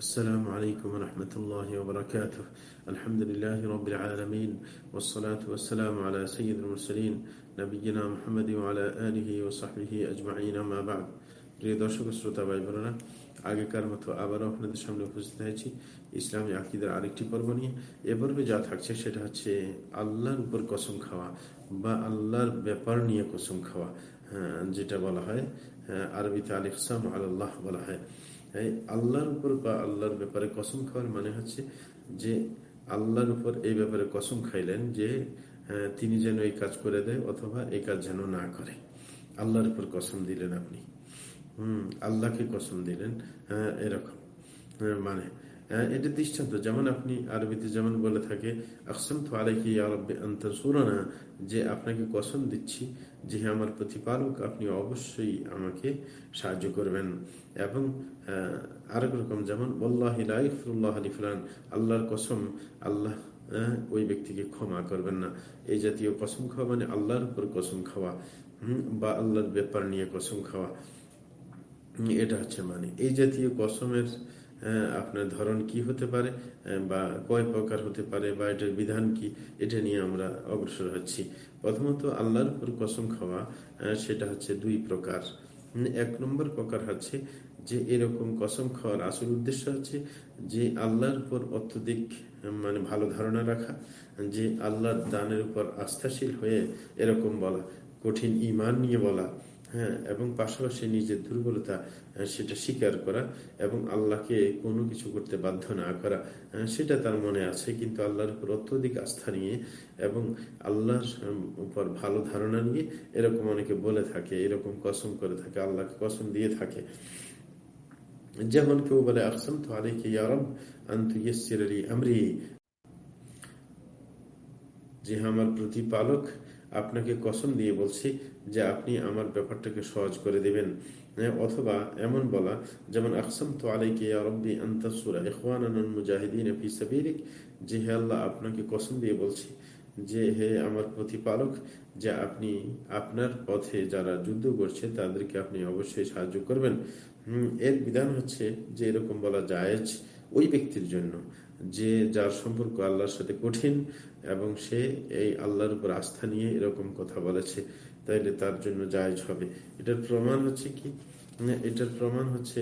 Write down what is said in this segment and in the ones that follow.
السلام عليكم ورحمة الله وبركاته الحمد لله رب العالمين والصلاة والسلام على سيد المرسلين نبينا محمد وعلى آله وصحبه أجمعين ما بعد প্রিয় দর্শক শ্রোতা ভাই বোনেরা আগেকার মতো আবারও আপনাদের সামনে উপস্থিত হয়েছি ইসলামী আকিদার আরেকটি পর্ব নিয়ে এ পর্বে যা থাকছে সেটা হচ্ছে আল্লাহর উপর কসম খাওয়া বা আল্লাহর ব্যাপার নিয়ে কসম খাওয়া হ্যাঁ, যেটা বলা হয় হ্যাঁ, আরবিতে আলিকসাম আল্লাহ বলা হয় আল্লাহর উপর বা আল্লাহর ব্যাপারে কসম খাওয়ার মানে হচ্ছে যে আল্লাহর উপর এই ব্যাপারে কসম খাইলেন যে তিনি যেন এই কাজ করে দেয় অথবা এই কাজ যেন না করে। আল্লাহর উপর কসম দিলেন আপনি। হম, আল্লাহকে কসম দিলেন হ্যাঁ এরকম। মানে এটা দৃষ্টান্ত। যেমন আপনি আরবিতে যেমন বলে থাকে আকসম তো আলাইকি আরব্বে অন্তর সুরানা যে আপনাকে কসম দিচ্ছি যে আমার প্রতিপালক, আপনি অবশ্যই আমাকে সাহায্য করবেন। এবং আরেক রকম যেমন বল্লাহিল্লাহ আলী ফুলান আল্লাহর কসম, আল্লাহ ওই ব্যক্তিকে ক্ষমা করবেন না। এই জাতীয় কসম খাওয়া মানে আল্লাহর উপর কসম খাওয়া বা আল্লাহর ব্যাপার নিয়ে কসম খাওয়া। এটা হচ্ছে মানে এই জাতীয় কসমের আপনার ধরন কি হতে পারে বা কয় প্রকার হতে পারে, বা এটার বিধান কি, এটা নিয়ে আমরা অগ্রসর হচ্ছি। প্রথমত আল্লাহর উপর কসম খাওয়া সেটা হচ্ছে দুই প্রকার। এক নম্বর প্রকার হচ্ছে যে এরকম কসম খাওয়ার আসল উদ্দেশ্য হচ্ছে যে আল্লাহর উপর অত্যধিক মানে ভালো ধারণা রাখা, যে আল্লাহর দানের উপর আস্থাশীল হয়ে এরকম বলা, কঠিন ইমান নিয়ে বলা হ্যাঁ এবং পাশাপাশি নিজের দুর্বলতা সেটা স্বীকার করা এবং আল্লাহকে কোনো কিছু করতে বাধ্য না করা সেটা তার মনে আছে, কিন্তু আল্লাহর উপর অত্যধিক আস্থা নিয়ে এবং আল্লাহর উপর ভালো ধারণা নিয়ে এরকম অনেকে বলে থাকে, এরকম কসম করে থাকে, আল্লাহকে কসম দিয়ে থাকে। যেমন কেউ বলে আকসম তো আলিকে ইয়ারব আন্তু আমরি। যে আমার প্রতিপালক আপনাকে কসম দিয়ে বলছি যে আপনি আমার ব্যাপারটাকে সহজ করে দেবেন। অথবা এমন বলা, যেমন আকসম তো আলাইকে রব্বি আন্তাসুরা মুজাহিদিন যে, হে আল্লাহ, আপনাকে কসম দিয়ে বলছি যে, হে আমার প্রতিপালক, যে আপনি আপনার পথে যারা যুদ্ধ করছে, তাদেরকে আপনি অবশ্যই সাহায্য করবেন। এর বিধান হচ্ছে যে, এরকম বলা জায়েজ ওই ব্যক্তির জন্য। যে যার সম্পর্ক আল্লাহর সাথে কঠিন এবং সে এই আল্লাহর উপর আস্থা নিয়ে এরকম কথা বলেছে, তাইলে তার জন্য জায়জ হবে। এটার প্রমাণ হচ্ছে কি? এটার প্রমাণ হচ্ছে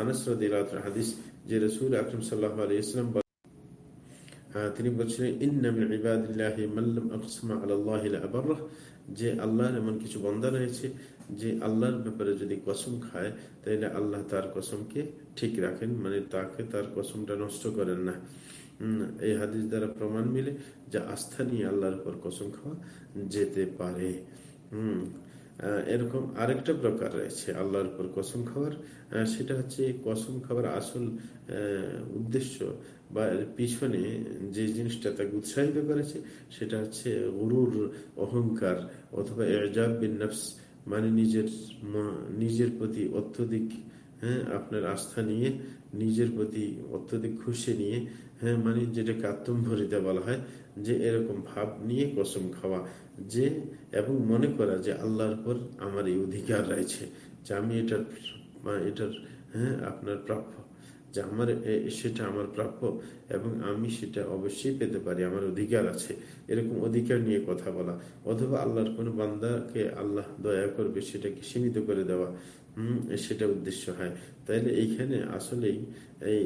আনাসরাদ হাদিস যে রসুল আকরম সাল্লাহ আলী ইসলাম তিনি বলছিলেন যে আল্লাহর এমন কিছু বন্ধা রয়েছে, যে আল্লাহর ব্যাপারে যদি কসম খায় তাহলে আল্লাহ তার কসমকে ঠিক রাখেন মানে তাকে তার কসমটা নষ্ট করেন না। এই হাদিস দ্বারা প্রমাণ মিলে যে আস্থা নিয়ে আল্লাহর উপর কসম খাওয়া যেতে পারে। হম এরকম আরেকটা প্রকার রয়েছে আল্লাহর উপর কসম খাওয়ার। সেটা হচ্ছে কসম খাওয়ার আসল উদ্দেশ্য বা পিছনে যে জিনিসটা তাকে উৎসাহিত করেছে, সেটা হচ্ছে গরুর অহংকার অথবা এজাব বিন নফস মানে নিজের নিজের প্রতি অত্যধিক হ্যাঁ আপনার আস্থা নিয়ে, নিজের প্রতি অত্যধিক খুশি নিয়ে হ্যাঁ মানে যেটাকে আত্মম্ভরিতা বলা হয়, যে এরকম ভাব নিয়ে কসম খাওয়া, যে এবং মনে করা যে আল্লাহর পর আমার এই অধিকার রয়েছে, যে আমি এটার এটার হ্যাঁ আপনার প্রাপ্য, যে আমার সেটা আমার প্রাপ্য এবং আমি সেটা অবশ্যই পেতে পারি, আমার অধিকার আছে, এরকম অধিকার নিয়ে কথা বলা, অথবা আল্লাহর কোনো বান্দাকে আল্লাহ দয়া করবে সেটাকে সীমিত করে দেওয়া হম সেটা উদ্দেশ্য হয়। তাইলে এইখানে আসলেই এই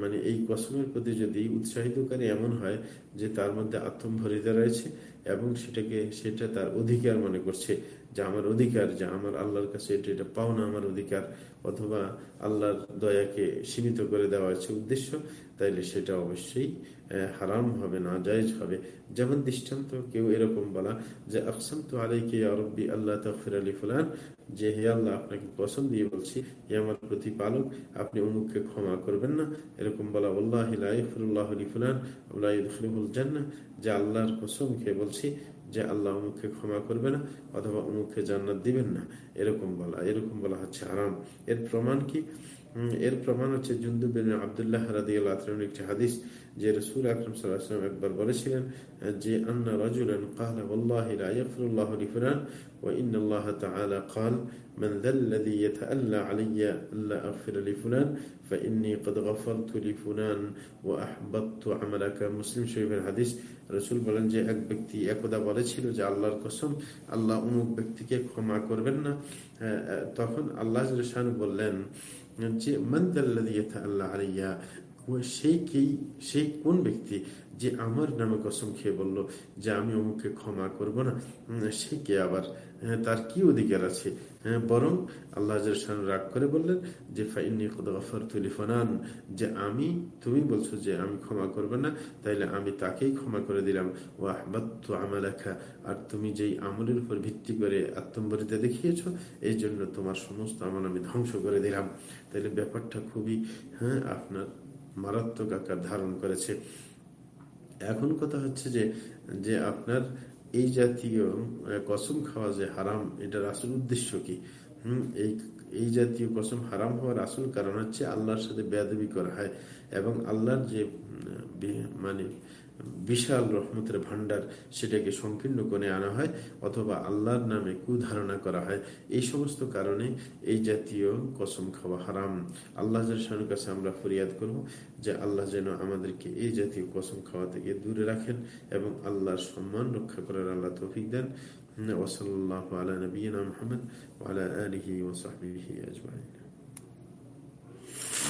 মানে এই কসমের প্রতি যদি উৎসাহিত করে এমন হয় যে তার মধ্যে আত্মভরিতা রয়েছে এবং সেটাকে, সেটা তার অধিকার মনে করছে, যে আমার অধিকার, যে আমার আল্লাহর কাছে এটা এটা পাওনা আমার অধিকার, অথবা আল্লাহর দয়াকে সীমিত করে দেওয়া হচ্ছে উদ্দেশ্য, তাইলে সেটা অবশ্যই হারাম হবে না জায়জ হবে। যেমন দৃষ্টান্ত কেউ এরকম বলা যে আকসাম তো আলাইকে আরব্বি আল্লাহ তফির আলী ফুলান। যে, হে আল্লাহ, আপনাকে পছন্দ দিয়ে বলছি, হে আমার প্রতিপালক, আপনি অমুককে ক্ষমা করবেন না এরকম বলা আল্লাহ ফুলান আল্লাহ জান্না যে আল্লাহর কসম খেয়ে বলছি যে আল্লাহ অমুককে ক্ষমা করবে না অথবা অমুককে জান্নাত দিবেন না এরকম বলা এরকম বলা হচ্ছে আরাম এর প্রমাণ কি এর প্রমাণ হচ্ছে জুন্দুবিন আবদুল্লাহ রাদি আল্লাহ একটি হাদিস যে রসুল আকরম সাল্লাম একবার বলেছিলেন যে আন্না রাজুলান قال والله لا يغفر الله لفلان وإن الله تعالى قال من ذا الذي يتألى علي ألا أغفر لفلان فإني قد غفرت لفلان وأحبطت عملك মুসলিম শরীফের হাদিস রসুল বলেন যে এক ব্যক্তি একদা বলেছিল যে আল্লাহর কসম, আল্লাহ অমুক ব্যক্তিকে ক্ষমা করবেন না। তখন আল্লাহ বললেন যে মন্দাল্লাহ আল্লাহ আলিয়া সেই কি সেই কোন ব্যক্তি যে আমার নামে কসম খেয়ে বলল যে আমি অমুককে ক্ষমা করব না? সে কে আবার? তার কি অধিকার আছে? বরং আল্লাহ রাগ করে বললেন যে যে আমি, তুমি বলছো যে আমি ক্ষমা করব না, তাইলে আমি তাকেই ক্ষমা করে দিলাম। ও আহবাদ আমালেখা আর তুমি যেই আমলের উপর ভিত্তি করে আত্মম্বরিতা দেখিয়েছ, এই জন্য তোমার সমস্ত আমল আমি ধ্বংস করে দিলাম। তাইলে ব্যাপারটা খুবই হ্যাঁ আপনার মারাত্মক আকার ধারণ করেছে। এখন কথা হচ্ছে যে যে আপনার এই জাতীয় কসম খাওয়া যে হারাম, এটার আসল উদ্দেশ্য কি? হম, এই এই জাতীয় কসম হারাম হওয়ার আসল কারণ হচ্ছে আল্লাহর সাথে বেদবি করা হয় এবং আল্লাহর যে মানে বিশাল রহমতের ভান্ডার সেটাকে সংকীর্ণ করে আনা হয় অথবা আল্লাহর নামে কুধারণা করা হয়। এই সমস্ত কারণে এই জাতীয় কসম খাওয়া হারাম। আল্লাহ কাছে আমরা ফরিয়াদ করব যে আল্লাহ যেন আমাদেরকে এই জাতীয় কসম খাওয়া থেকে দূরে রাখেন এবং আল্লাহর সম্মান রক্ষা করার আল্লাহ তৌফিক দেন। ওসল আলা নবীনা মোহাম্মদ আলা আলহি ওসাহি আজমাইন।